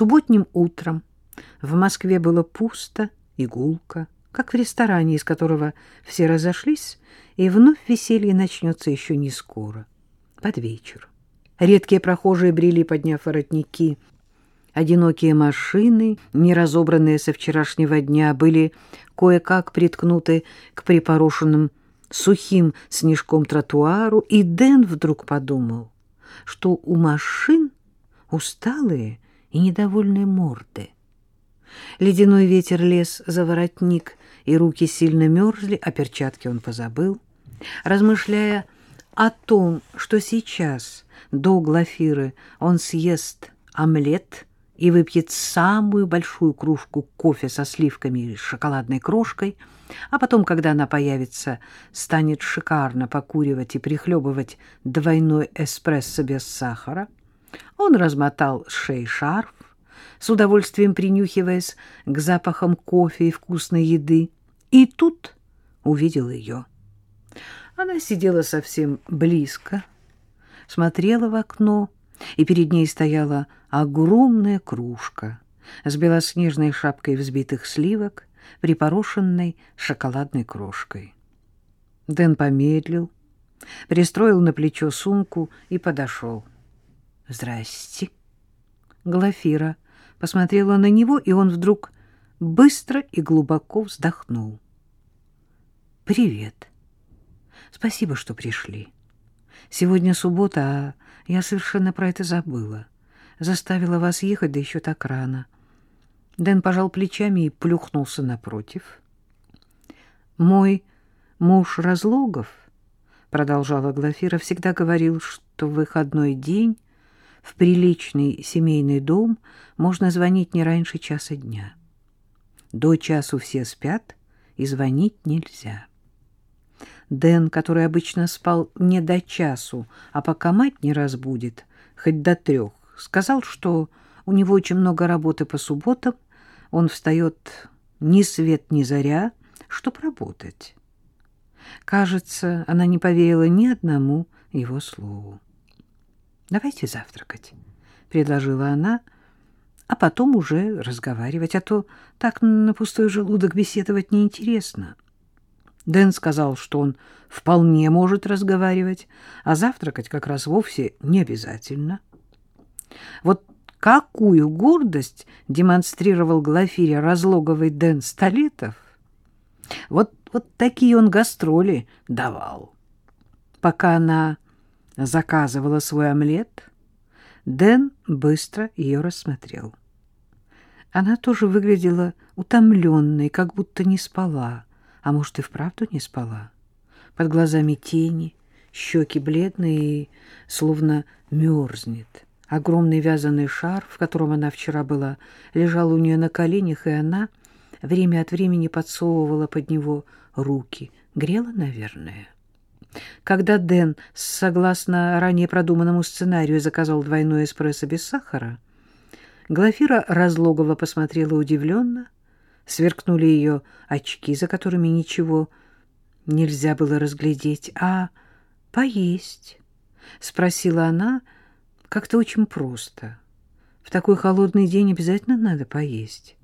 Субботним утром в Москве было пусто и гулко, как в ресторане, из которого все разошлись, и вновь веселье начнется еще не скоро, под вечер. Редкие прохожие брели, подняв воротники. Одинокие машины, не разобранные со вчерашнего дня, были кое-как приткнуты к припорошенным сухим снежком тротуару, и Дэн вдруг подумал, что у машин усталые и недовольные морды. Ледяной ветер лез за воротник, и руки сильно мерзли, а перчатки он позабыл. Размышляя о том, что сейчас до Глафиры он съест омлет и выпьет самую большую кружку кофе со сливками и шоколадной крошкой, а потом, когда она появится, станет шикарно покуривать и прихлебывать двойной эспрессо без сахара, он размотал с шеи шарф, с удовольствием принюхиваясь к запахам кофе и вкусной еды, и тут увидел ее. Она сидела совсем близко, смотрела в окно, и перед ней стояла огромная кружка с белоснежной шапкой взбитых сливок, припорошенной шоколадной крошкой. Дэн помедлил, пристроил на плечо сумку и подошел. «Здрасте». Глафира посмотрела на него, и он вдруг быстро и глубоко вздохнул. «Привет. Спасибо, что пришли. Сегодня суббота, а я совершенно про это забыла. Заставила вас ехать, да еще так рано». Дэн пожал плечами и плюхнулся напротив. «Мой муж Разлогов, — продолжала Глафира, — всегда говорил, что в выходной день в приличный семейный дом можно звонить не раньше часа дня. До часу все спят, и звонить нельзя. Дэн, который обычно спал не до часу, а пока мать не разбудит, хоть до трех, сказал, что у него очень много работы по субботам, он встает ни свет ни заря, чтоб работать. Кажется, она не поверила ни одному его слову. Давайте завтракать, предложила она, а потом уже разговаривать, а то так на пустой желудок беседовать неинтересно. Дэн сказал, что он вполне может разговаривать, а завтракать как раз вовсе не обязательно. Вот какую гордость демонстрировал Глафире разлоговый Дэн Столетов, вот, вот такие он гастроли давал. Пока она заказывала свой омлет, Дэн быстро ее рассмотрел. Она тоже выглядела утомленной, как будто не спала, а может и вправду не спала. Под глазами тени, щеки бледные словно мерзнет. Огромный вязаный шар, в котором она вчера была, лежал у нее на коленях, и она время от времени подсовывала под него руки. Грела, наверное. Когда Дэн, согласно ранее продуманному сценарию, заказал двойной эспрессо без сахара, Глафира Разлогова посмотрела удивленно, сверкнули ее очки, за которыми ничего нельзя было разглядеть. «А поесть?» — спросила она как-то очень просто. В такой холодный день обязательно надо поесть.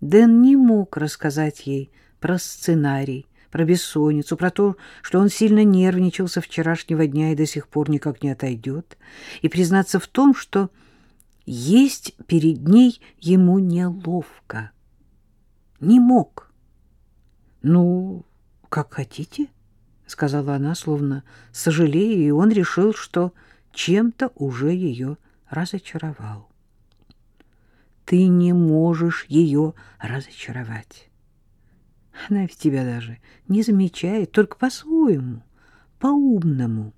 Дэн не мог рассказать ей про сценарий, про бессонницу, про то, что он сильно нервничал со вчерашнего дня и до сих пор никак не отойдет, и признаться в том, что есть перед ней ему неловко. Не мог. — Ну, как хотите, — сказала она, словно сожалея, и он решил, что чем-то уже ее разочаровал. — Ты не можешь ее разочаровать. Она ведь тебя даже не замечает, только по-своему, по-умному.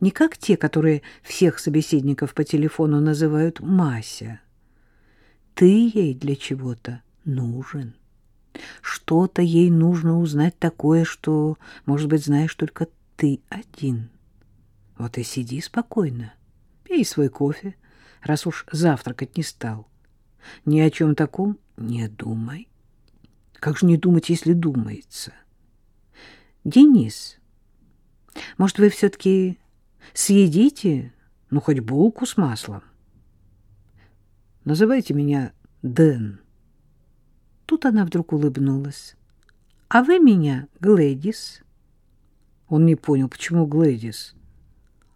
Не как те, которые всех собеседников по телефону называют Мася. Ты ей для чего-то нужен. Что-то ей нужно узнать такое, что, может быть, знаешь только ты один. Вот и сиди спокойно, пей свой кофе, раз уж завтракать не стал. Ни о чем таком не думай. Как же не думать, если думается? Денис, может, вы все-таки съедите, ну, хоть булку с маслом? Называйте меня Дэн. Тут она вдруг улыбнулась. А вы меня Глэдис? Он не понял, почему Глэдис.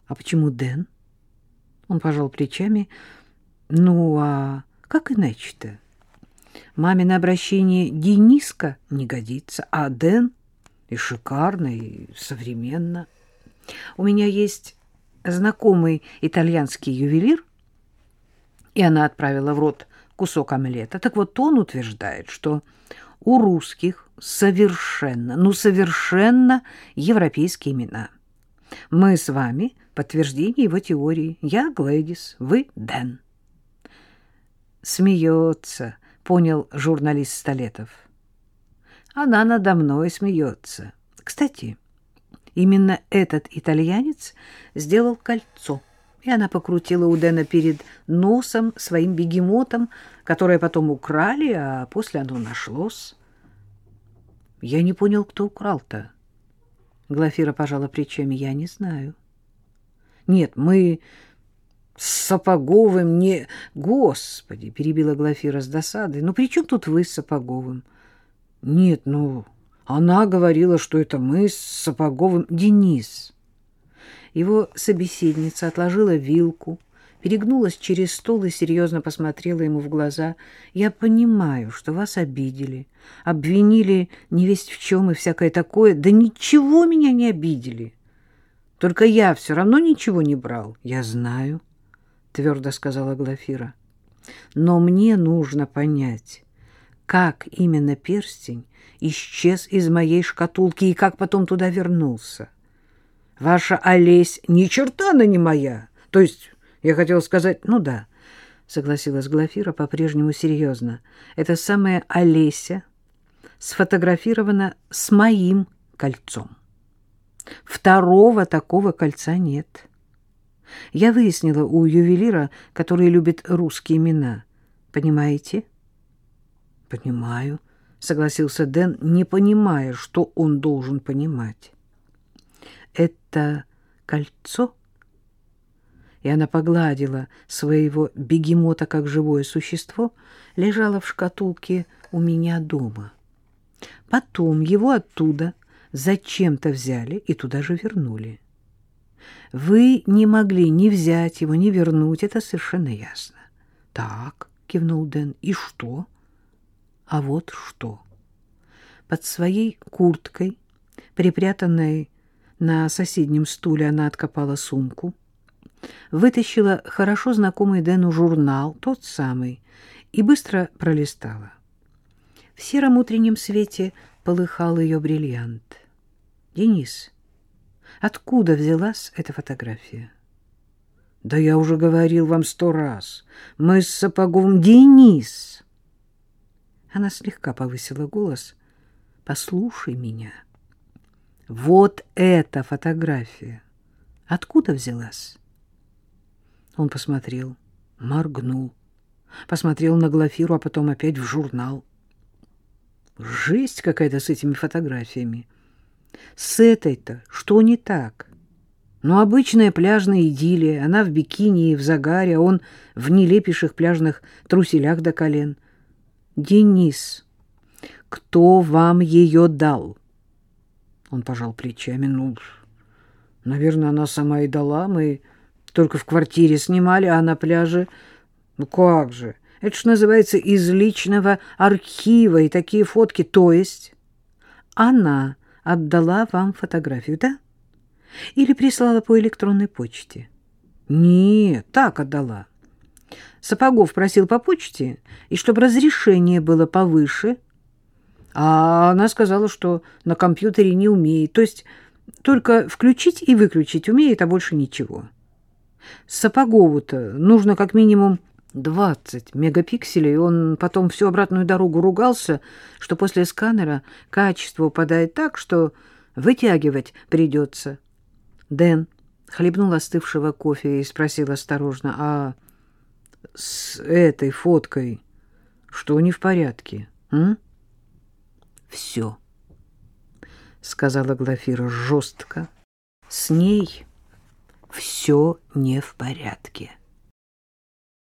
А почему Дэн? Он пожал плечами. Ну, а как иначе-то? Мамино обращение Дениска не годится, а Дэн и шикарно, и современно. У меня есть знакомый итальянский ювелир, и она отправила в рот кусок омлета. Так вот, он утверждает, что у русских совершенно, ну совершенно европейские имена. Мы с вами подтверждение его теории. Я Глэдис, вы Дэн. Смеется, понял журналист Столетов. Она надо мной смеется. Кстати, именно этот итальянец сделал кольцо. И она покрутила у Дэна перед носом своим бегемотом, которое потом украли, а после оно нашлось. Я не понял, кто украл-то. Глафира пожала плечами. Я не знаю. Нет, мы Сапоговым не... Господи, перебила Глафира с досадой. Ну, при чем тут вы с Сапоговым? Нет, ну, она говорила, что это мы с Сапоговым. Денис. Его собеседница отложила вилку, перегнулась через стол и серьезно посмотрела ему в глаза. «Я понимаю, что вас обидели, обвинили невесть в чем и всякое такое. Да ничего меня не обидели. Только я все равно ничего не брал. Я знаю». — твердо сказала Глафира. «Но мне нужно понять, как именно перстень исчез из моей шкатулки и как потом туда вернулся. Ваша Олесь ни черта она не моя. То есть, я хотела сказать, ну да, — согласилась Глафира по-прежнему серьезно. Это самая Олеся сфотографирована с моим кольцом. Второго такого кольца нет». Я выяснила у ювелира, который любит русские имена. Понимаете? Понимаю, согласился Дэн, не понимая, что он должен понимать. Это кольцо? И она погладила своего бегемота как живое существо, лежало в шкатулке у меня дома. Потом его оттуда зачем-то взяли и туда же вернули. Вы не могли ни взять его, ни вернуть, это совершенно ясно. Так, кивнул Дэн. И что? А вот что. Под своей курткой, припрятанной на соседнем стуле, она откопала сумку, вытащила хорошо знакомый Дэну журнал, тот самый, и быстро пролистала. В сером утреннем свете полыхал ее бриллиант. «Денис, Откуда взялась эта фотография? Да я уже говорил вам сто раз. Мы с Сапоговым Денис. Она слегка повысила голос. Послушай меня. Вот эта фотография. Откуда взялась? Он посмотрел, моргнул, посмотрел на Глафиру, а потом опять в журнал. Жесть какая-то с этими фотографиями. С этой-то что не так? Ну, обычная пляжная идиллия. Она в бикини и в загаре, а он в нелепейших пляжных труселях до колен. Денис, кто вам ее дал? Он пожал плечами. Ну, наверное, она сама и дала. Мы только в квартире снимали, а на пляже... Ну, как же? Это ж называется из личного архива и такие фотки. То есть она отдала вам фотографию, да? Или прислала по электронной почте? Нет, так отдала. Сапогов просил по почте, и чтобы разрешение было повыше. А она сказала, что на компьютере не умеет, то есть только включить и выключить умеет, а больше ничего. Сапогову-то нужно как минимум 20 мегапикселей. Он потом всю обратную дорогу ругался, что после сканера качество упадает так, что вытягивать придется. Дэн хлебнул остывшего кофе и спросил осторожно, а с этой фоткой что не в порядке? М? Все, сказала Глафира жестко. С ней все не в порядке.